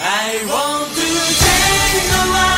I want to change the world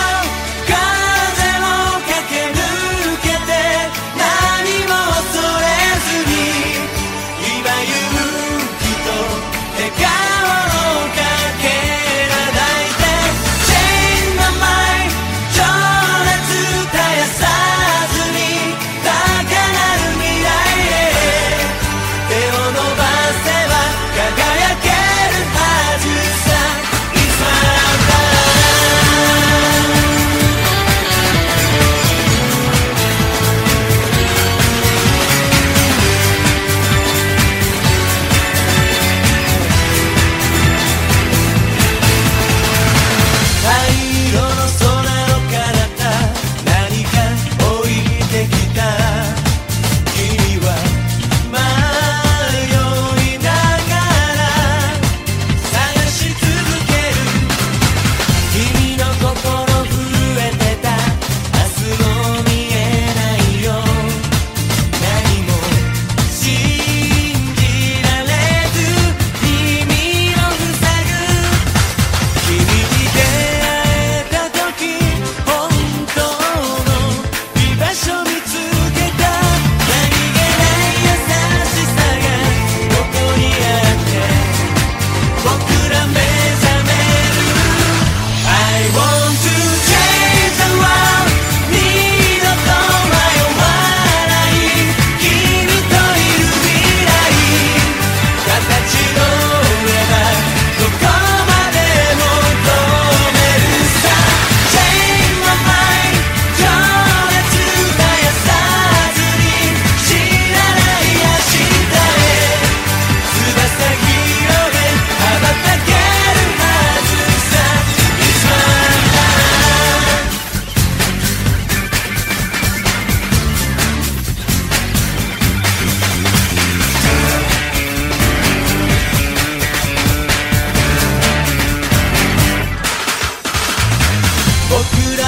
그래.